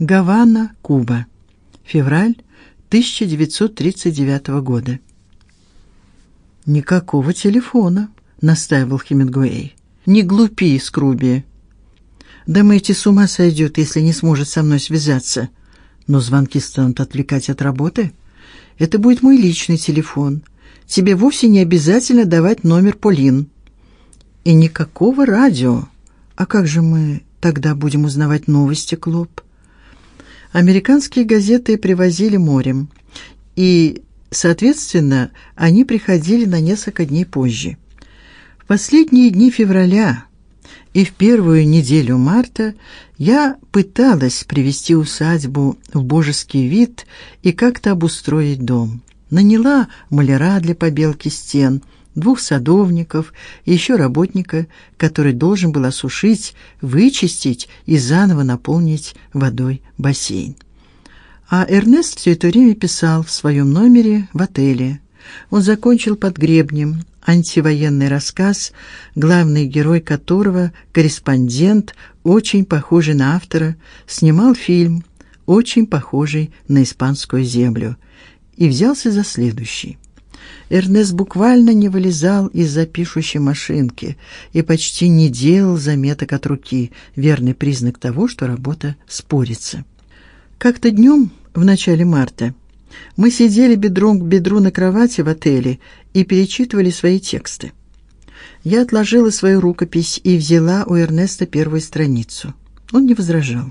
Гавана, Куба. Февраль 1939 года. Никакого телефона, настаивал Хемингуэй. Не глупи, Скруби. Думаете, с ума сойдет, если не сможет со мной связаться? Но звонки станут отвлекать от работы. Это будет мой личный телефон. Тебе вовсе не обязательно давать номер Полин. И никакого радио. А как же мы тогда будем узнавать новости, Клоп? Американские газеты привозили морем, и, соответственно, они приходили на несколько дней позже. В последние дни февраля и в первую неделю марта я пыталась привести усадьбу в божеский вид и как-то обустроить дом. Наняла маляра для побелки стен, двух садовников и еще работника, который должен был осушить, вычистить и заново наполнить водой бассейн. А Эрнест все это время писал в своем номере в отеле. Он закончил под гребнем антивоенный рассказ, главный герой которого, корреспондент, очень похожий на автора, снимал фильм, очень похожий на испанскую землю, и взялся за следующий. Эрнест буквально не вылезал из-за пишущей машинки и почти не делал заметок от руки, верный признак того, что работа спорится. Как-то днем в начале марта мы сидели бедром к бедру на кровати в отеле и перечитывали свои тексты. Я отложила свою рукопись и взяла у Эрнеста первую страницу. Он не возражал.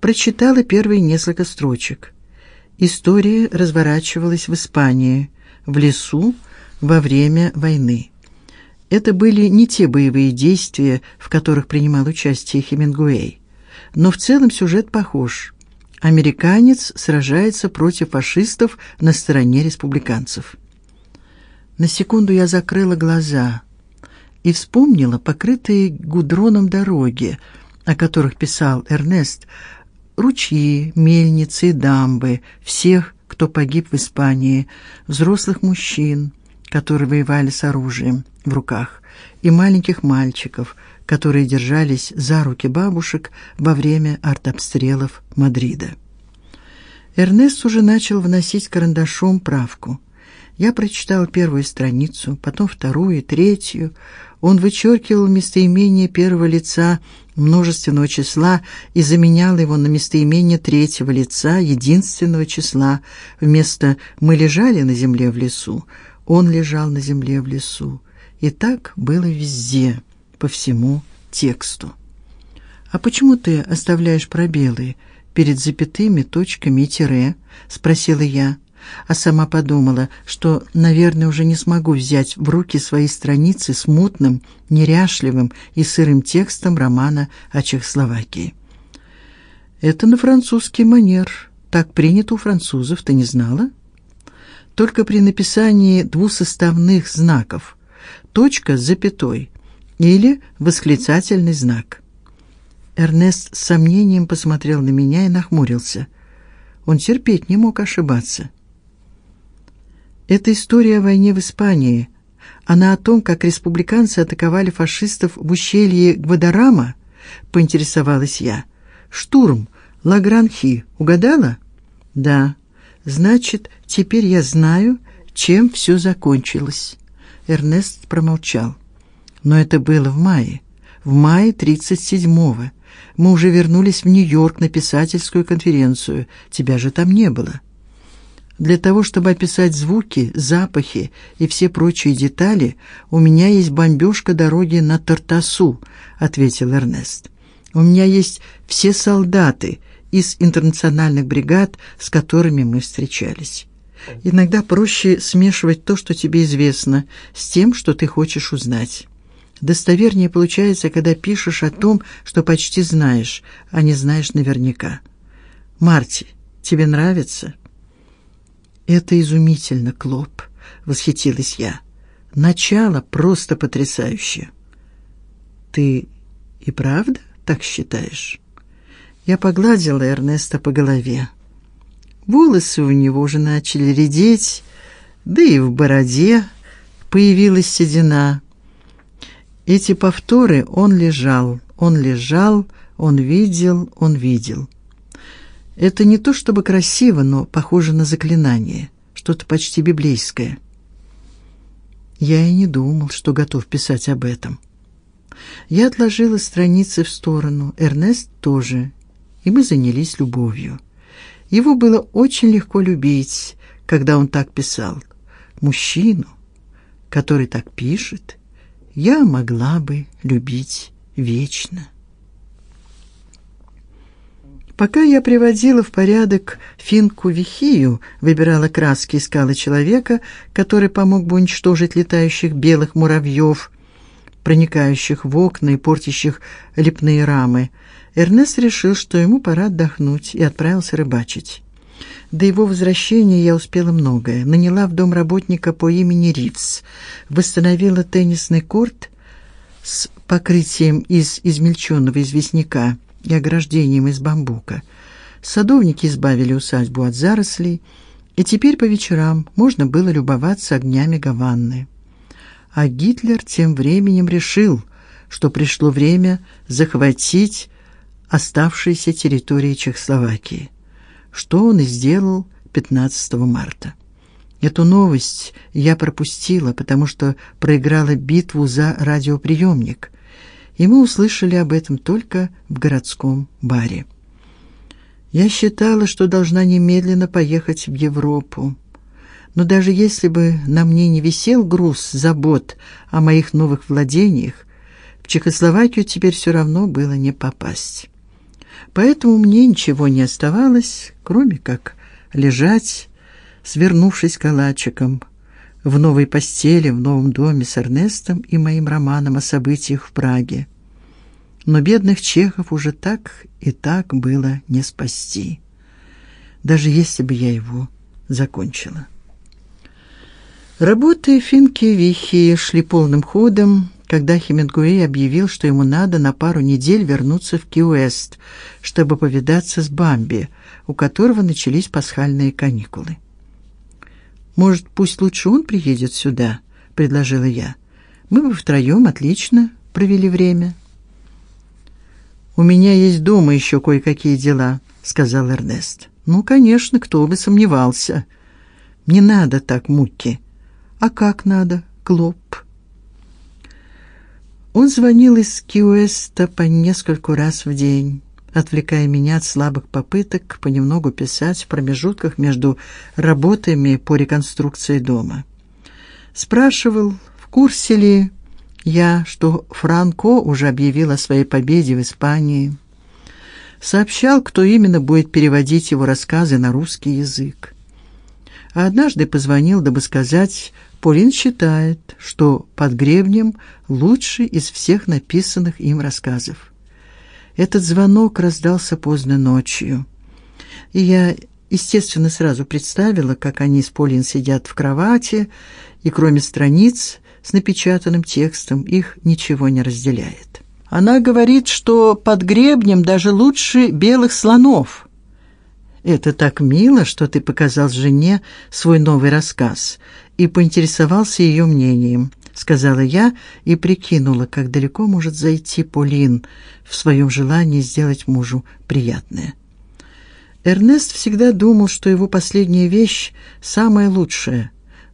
Прочитала первые несколько строчек. История разворачивалась в Испании, в лесу во время войны. Это были не те боевые действия, в которых принимал участие Хемингуэй, но в целом сюжет похож. Американец сражается против фашистов на стороне республиканцев. На секунду я закрыла глаза и вспомнила покрытые гудроном дороги, о которых писал Эрнест, ручьи, мельницы и дамбы всех кто погиб в Испании, взрослых мужчин, которые воевали с оружием в руках, и маленьких мальчиков, которые держались за руки бабушек во время артобстрелов Мадрида. Эрнест уже начал вносить карандашом правку. Я прочитал первую страницу, потом вторую, третью. Он вычеркивал местоимение первого лица множественного числа и заменял его на местоимение третьего лица единственного числа. Вместо мы лежали на земле в лесу, он лежал на земле в лесу. И так было везде, по всему тексту. А почему ты оставляешь пробелы перед запятыми, точками и тире? спросила я а сама подумала, что, наверное, уже не смогу взять в руки свои страницы с мутным, неряшливым и сырым текстом романа о Чехословакии. Это на французский манер. Так принято у французов, ты не знала? Только при написании двусоставных знаков: точка с запятой или восклицательный знак. Эрнест с сомнением посмотрел на меня и нахмурился. Он терпеть не мог ошибаться. Это история о войне в Испании. Она о том, как республиканцы атаковали фашистов в ущелье Гвадарама, поинтересовалась я. Штурм Лагранхи. Угадала? Да. Значит, теперь я знаю, чем все закончилось. Эрнест промолчал. Но это было в мае. В мае 37-го. Мы уже вернулись в Нью-Йорк на писательскую конференцию. Тебя же там не было. Для того, чтобы описать звуки, запахи и все прочие детали, у меня есть бомбежка дороги на Тартасу, ответил Эрнест. У меня есть все солдаты из интернациональных бригад, с которыми мы встречались. Иногда проще смешивать то, что тебе известно, с тем, что ты хочешь узнать. Достовернее получается, когда пишешь о том, что почти знаешь, а не знаешь наверняка. Марти, тебе нравится? Это изумительно, Клоп, восхитилась я. Начало просто потрясающее. Ты и правда так считаешь? Я погладила Эрнеста по голове. Волосы у него уже начали редеть, да и в бороде появилась седина. Эти повторы он лежал, он лежал, он видел, он видел. Это не то чтобы красиво, но похоже на заклинание, что-то почти библейское. Я и не думал, что готов писать об этом. Я отложила страницы в сторону, Эрнест тоже, и мы занялись любовью. Его было очень легко любить, когда он так писал. Мужчину, который так пишет, я могла бы любить вечно. Пока я приводила в порядок финку Вихию, выбирала краски, искала человека, который помог бы уничтожить летающих белых муравьев, проникающих в окна и портящих лепные рамы, Эрнест решил, что ему пора отдохнуть, и отправился рыбачить. До его возвращения я успела многое. Наняла в дом работника по имени Ривз, восстановила теннисный корт с покрытием из измельченного известняка и ограждением из бамбука. Садовники избавили усадьбу от зарослей, и теперь по вечерам можно было любоваться огнями Гаванны. А Гитлер тем временем решил, что пришло время захватить оставшиеся территории Чехословакии, что он и сделал 15 марта. Эту новость я пропустила, потому что проиграла битву за радиоприемник и мы услышали об этом только в городском баре. Я считала, что должна немедленно поехать в Европу. Но даже если бы на мне не висел груз забот о моих новых владениях, в Чехословакию теперь все равно было не попасть. Поэтому мне ничего не оставалось, кроме как лежать, свернувшись калачиком в новой постели в новом доме с Эрнестом и моим романом о событиях в Праге. Но бедных чехов уже так и так было не спасти, даже если бы я его закончила. Работы Финки Вихи шли полным ходом, когда Хемингуэй объявил, что ему надо на пару недель вернуться в Ки-Уэст, чтобы повидаться с Бамби, у которого начались пасхальные каникулы. Может, пусть лучше он приедет сюда, предложила я. Мы бы втроем отлично провели время. У меня есть дома еще кое-какие дела, сказал Эрнест. Ну, конечно, кто бы сомневался. Не надо так, Мукки. А как надо, Клоп? Он звонил из Киуэста по нескольку раз в день отвлекая меня от слабых попыток понемногу писать в промежутках между работами по реконструкции дома. Спрашивал, в курсе ли я, что Франко уже объявил о своей победе в Испании. Сообщал, кто именно будет переводить его рассказы на русский язык. А однажды позвонил, дабы сказать, Полин считает, что под гребнем лучший из всех написанных им рассказов. Этот звонок раздался поздно ночью. И я, естественно, сразу представила, как они с Полин сидят в кровати, и кроме страниц с напечатанным текстом их ничего не разделяет. Она говорит, что под гребнем даже лучше белых слонов. Это так мило, что ты показал жене свой новый рассказ и поинтересовался ее мнением сказала я и прикинула, как далеко может зайти Полин в своем желании сделать мужу приятное. Эрнест всегда думал, что его последняя вещь самая лучшая,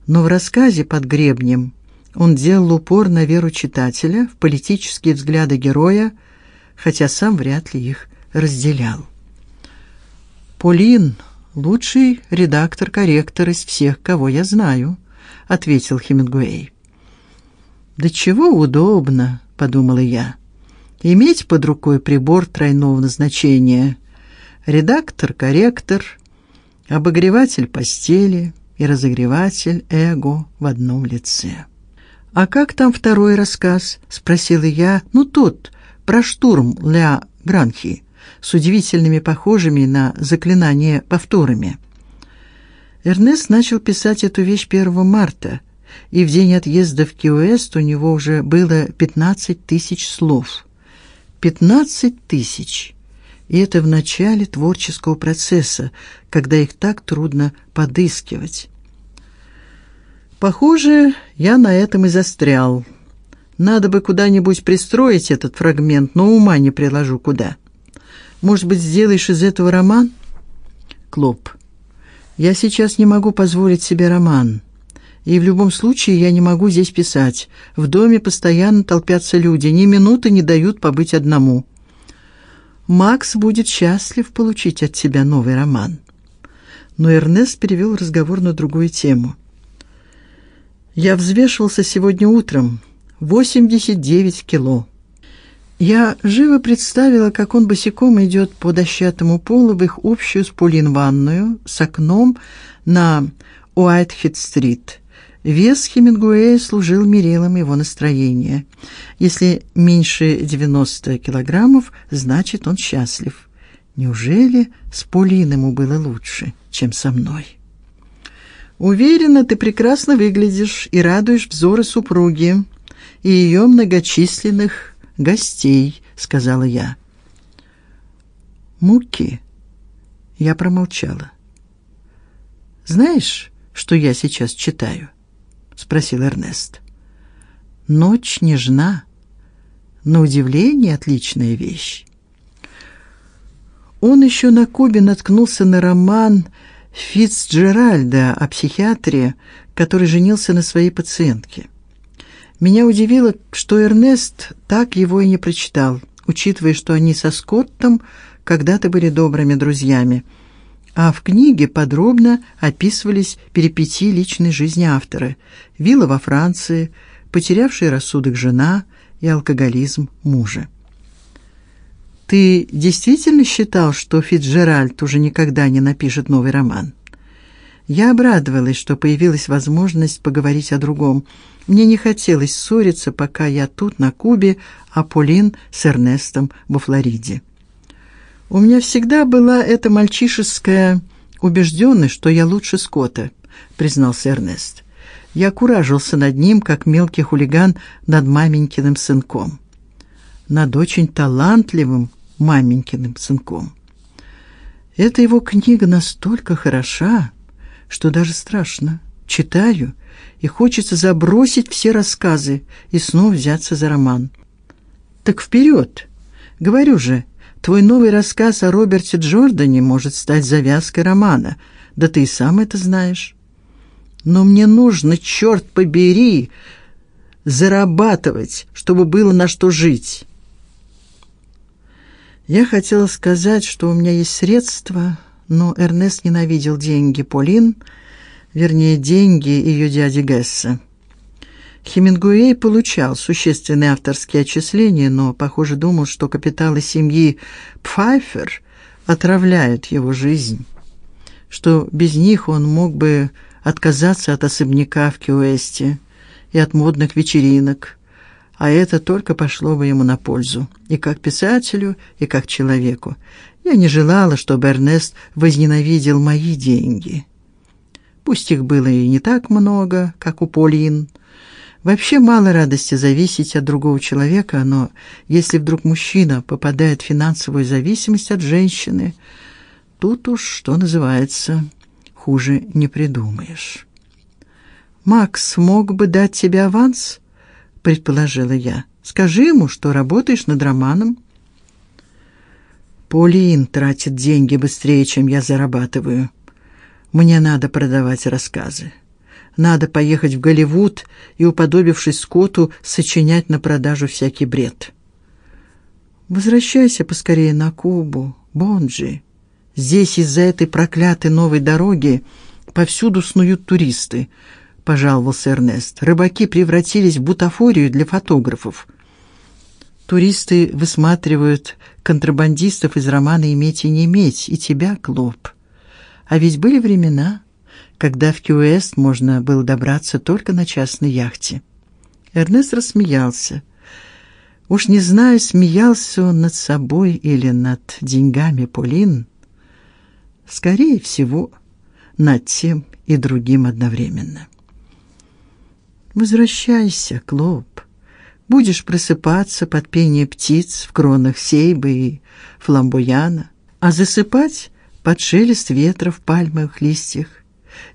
но в рассказе под гребнем он делал упор на веру читателя, в политические взгляды героя, хотя сам вряд ли их разделял. Полин лучший редактор-корректор из всех, кого я знаю, ответил Хемингуэй. Да чего удобно, подумала я. Иметь под рукой прибор тройного назначения: редактор, корректор, обогреватель постели и разогреватель эго в одном лице. А как там второй рассказ? спросила я. Ну тот про штурм Ля Гранхи с удивительными похожими на заклинание повторами. Эрнест начал писать эту вещь 1 марта, и в день отъезда в Киуэст у него уже было 15 тысяч слов. 15 тысяч. И это в начале творческого процесса, когда их так трудно подыскивать. Похоже, я на этом и застрял. Надо бы куда-нибудь пристроить этот фрагмент, но ума не приложу куда. Может быть, сделаешь из этого роман? Клоп. Я сейчас не могу позволить себе роман. И в любом случае я не могу здесь писать. В доме постоянно толпятся люди, ни минуты не дают побыть одному. Макс будет счастлив получить от тебя новый роман. Но Эрнест перевел разговор на другую тему. Я взвешивался сегодня утром. 89 кило. Я живо представила, как он босиком идет по дощатому полу в их общую с Полин ванную с окном на Уайтхед-стрит. Вес Хемингуэя служил мерилом его настроения. Если меньше 90 килограммов, значит, он счастлив. Неужели с Полин ему было лучше, чем со мной? Уверена, ты прекрасно выглядишь и радуешь взоры супруги и ее многочисленных гостей, сказала я. Муки. Я промолчала. Знаешь, что я сейчас читаю? Спросил Эрнест. Ночь нежна. На удивление отличная вещь. Он еще на Кубе наткнулся на роман Фицджеральда о психиатре, который женился на своей пациентке. Меня удивило, что Эрнест так его и не прочитал, учитывая, что они со Скоттом когда-то были добрыми друзьями. А в книге подробно описывались перипетии личной жизни автора: вилла во Франции, потерявшая рассудок жена и алкоголизм мужа. Ты действительно считал, что Фицджеральд уже никогда не напишет новый роман? Я обрадовалась, что появилась возможность поговорить о другом. Мне не хотелось ссориться, пока я тут на Кубе, а Полин с Эрнестом во Флориде. У меня всегда была эта мальчишеская убежденность, что я лучше Скотта, признался Эрнест. Я куражился над ним, как мелкий хулиган над маменькиным сынком. Над очень талантливым маменькиным сынком. Эта его книга настолько хороша, что даже страшно. Читаю, и хочется забросить все рассказы и снова взяться за роман. Так вперед! Говорю же, твой новый рассказ о Роберте Джордане может стать завязкой романа. Да ты и сам это знаешь. Но мне нужно, черт побери, зарабатывать, чтобы было на что жить. Я хотела сказать, что у меня есть средства, но Эрнест ненавидел деньги Полин, вернее, деньги ее дяди Гесса. Хемингуэй получал существенные авторские отчисления, но, похоже, думал, что капиталы семьи Пфайфер отравляют его жизнь, что без них он мог бы отказаться от особняка в Кьюэсте и от модных вечеринок, а это только пошло бы ему на пользу, и как писателю, и как человеку. Я не желала, чтобы Эрнест возненавидел мои деньги. Пусть их было и не так много, как у Полин. Вообще мало радости зависеть от другого человека, но если вдруг мужчина попадает в финансовую зависимость от женщины, тут уж, что называется, хуже не придумаешь. Макс мог бы дать тебе аванс, предположила я. Скажи ему, что работаешь над романом. Полин тратит деньги быстрее, чем я зарабатываю. Мне надо продавать рассказы. Надо поехать в Голливуд и, уподобившись Скотту, сочинять на продажу всякий бред. Возвращайся поскорее на Кубу, Бонджи. Здесь из-за этой проклятой новой дороги повсюду снуют туристы пожаловался Эрнест. Рыбаки превратились в бутафорию для фотографов. Туристы высматривают контрабандистов из романа Иметь и не иметь, и тебя, Клоп. А ведь были времена, когда в Кьюэст можно было добраться только на частной яхте. Эрнест рассмеялся. Уж не знаю, смеялся он над собой или над деньгами Полин. Скорее всего, над тем и другим одновременно. Возвращайся, Клоп. Будешь просыпаться под пение птиц в кронах сейбы и фламбояна, а засыпать под шелест ветра в пальмовых листьях.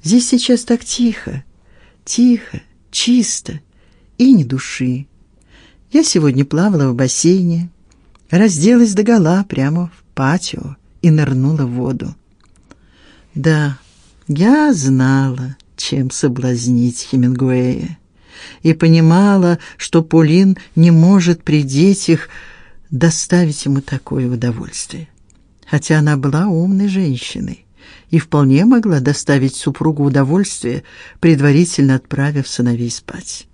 Здесь сейчас так тихо, тихо, чисто и ни души. Я сегодня плавала в бассейне, разделась догола прямо в патио и нырнула в воду. Да, я знала, чем соблазнить Хемингуэя, и понимала, что Полин не может при детях доставить ему такое удовольствие. Хотя она была умной женщиной и вполне могла доставить супругу удовольствие, предварительно отправив сыновей спать.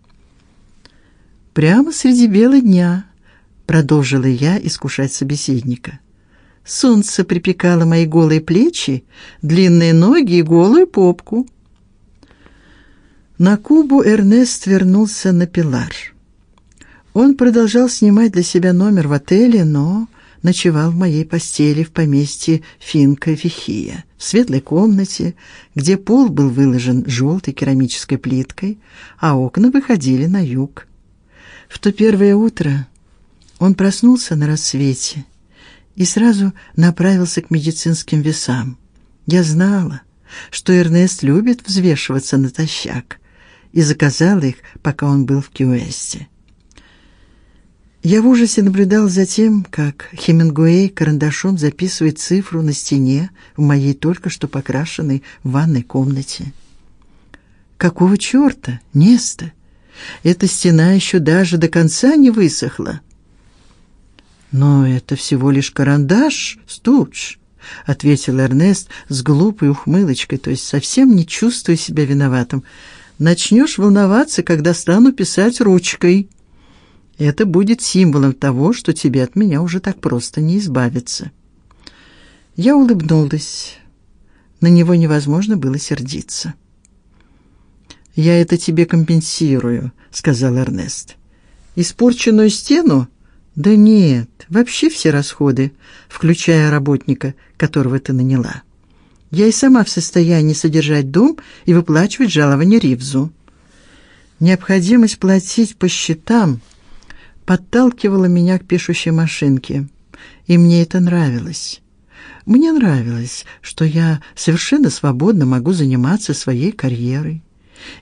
Прямо среди бела дня продолжила я искушать собеседника. Солнце припекало мои голые плечи, длинные ноги и голую попку. На Кубу Эрнест вернулся на Пилар. Он продолжал снимать для себя номер в отеле, но ночевал в моей постели в поместье Финка Вихия, в светлой комнате, где пол был выложен желтой керамической плиткой, а окна выходили на юг. В то первое утро он проснулся на рассвете и сразу направился к медицинским весам. Я знала, что Эрнест любит взвешиваться натощак, и заказала их, пока он был в Кьюэсте. Я в ужасе наблюдал за тем, как Хемингуэй карандашом записывает цифру на стене в моей только что покрашенной ванной комнате. Какого чёрта, Неста? Эта стена еще даже до конца не высохла. Но это всего лишь карандаш, Студж, ответил Эрнест с глупой ухмылочкой, то есть совсем не чувствуя себя виноватым. Начнешь волноваться, когда стану писать ручкой. Это будет символом того, что тебе от меня уже так просто не избавиться. Я улыбнулась. На него невозможно было сердиться. Я это тебе компенсирую, сказал Эрнест. Испорченную стену да нет, вообще все расходы, включая работника, которого ты наняла. Я и сама в состоянии содержать дом и выплачивать жалование Ривзу. Необходимость платить по счетам подталкивала меня к пишущей машинке, и мне это нравилось. Мне нравилось, что я совершенно свободно могу заниматься своей карьерой.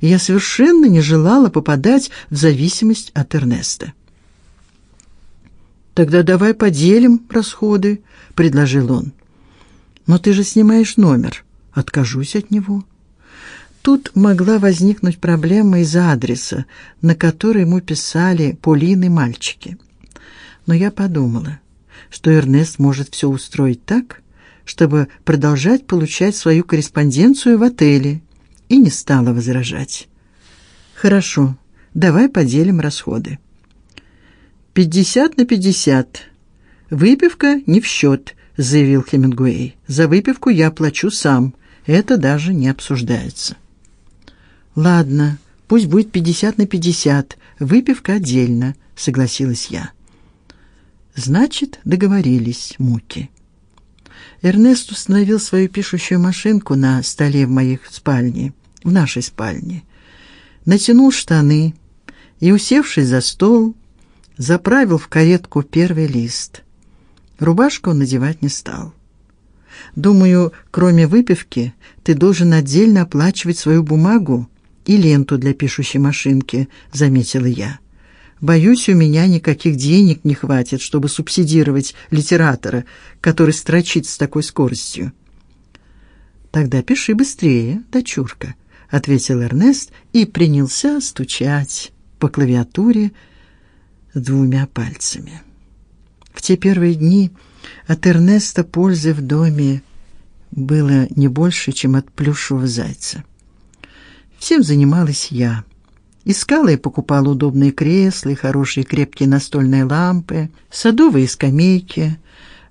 Я совершенно не желала попадать в зависимость от Эрнеста. Тогда давай поделим расходы, предложил он. Но ты же снимаешь номер. Откажусь от него. Тут могла возникнуть проблема из-за адреса, на который ему писали Полины мальчики. Но я подумала, что Эрнест может все устроить так, чтобы продолжать получать свою корреспонденцию в отеле, и не стала возражать. Хорошо, давай поделим расходы. «Пятьдесят на пятьдесят. Выпивка не в счет», — заявил Хемингуэй. «За выпивку я плачу сам. Это даже не обсуждается». «Ладно, пусть будет пятьдесят на пятьдесят. Выпивка отдельно», — согласилась я. «Значит, договорились, муки». Эрнест установил свою пишущую машинку на столе в моей спальне, в нашей спальне. Натянул штаны и, усевшись за стол, заправил в каретку первый лист. Рубашку он надевать не стал. Думаю, кроме выпивки, ты должен отдельно оплачивать свою бумагу и ленту для пишущей машинки, заметила я. Боюсь, у меня никаких денег не хватит, чтобы субсидировать литератора, который строчит с такой скоростью. Тогда пиши быстрее, дочурка, ответил Эрнест и принялся стучать по клавиатуре двумя пальцами. В те первые дни от Эрнеста пользы в доме было не больше, чем от плюшевого зайца. Всем занималась я. Искала и покупала удобные кресла хорошие крепкие настольные лампы, садовые скамейки,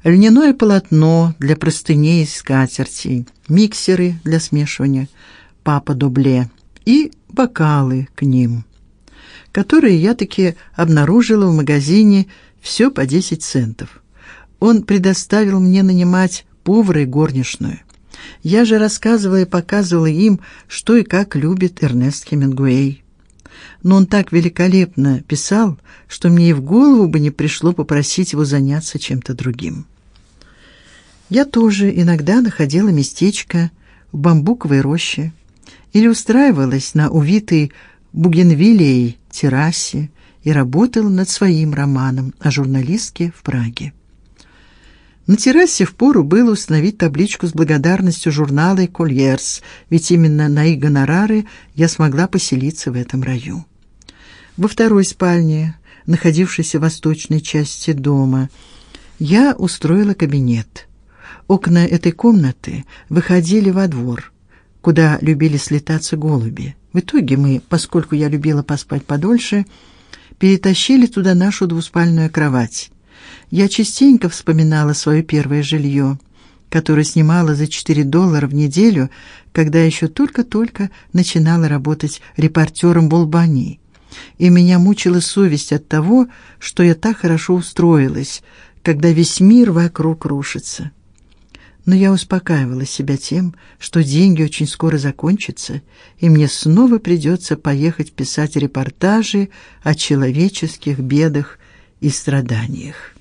льняное полотно для простыней и скатертей, миксеры для смешивания папа-дубле и бокалы к ним которые я таки обнаружила в магазине все по 10 центов. Он предоставил мне нанимать повара и горничную. Я же рассказывала и показывала им, что и как любит Эрнест Хемингуэй. Но он так великолепно писал, что мне и в голову бы не пришло попросить его заняться чем-то другим. Я тоже иногда находила местечко в бамбуковой роще или устраивалась на увитой бугенвиллией террасе и работала над своим романом о журналистке в Праге. На террасе впору было установить табличку с благодарностью журнала «Кольерс», ведь именно на их гонорары я смогла поселиться в этом раю. Во второй спальне, находившейся в восточной части дома, я устроила кабинет. Окна этой комнаты выходили во двор, куда любили слетаться голуби. В итоге мы, поскольку я любила поспать подольше, перетащили туда нашу двуспальную кровать. Я частенько вспоминала свое первое жилье, которое снимала за 4 доллара в неделю, когда еще только-только начинала работать репортером в Албании. И меня мучила совесть от того, что я так хорошо устроилась, когда весь мир вокруг рушится. Но я успокаивала себя тем, что деньги очень скоро закончатся, и мне снова придется поехать писать репортажи о человеческих бедах и страданиях.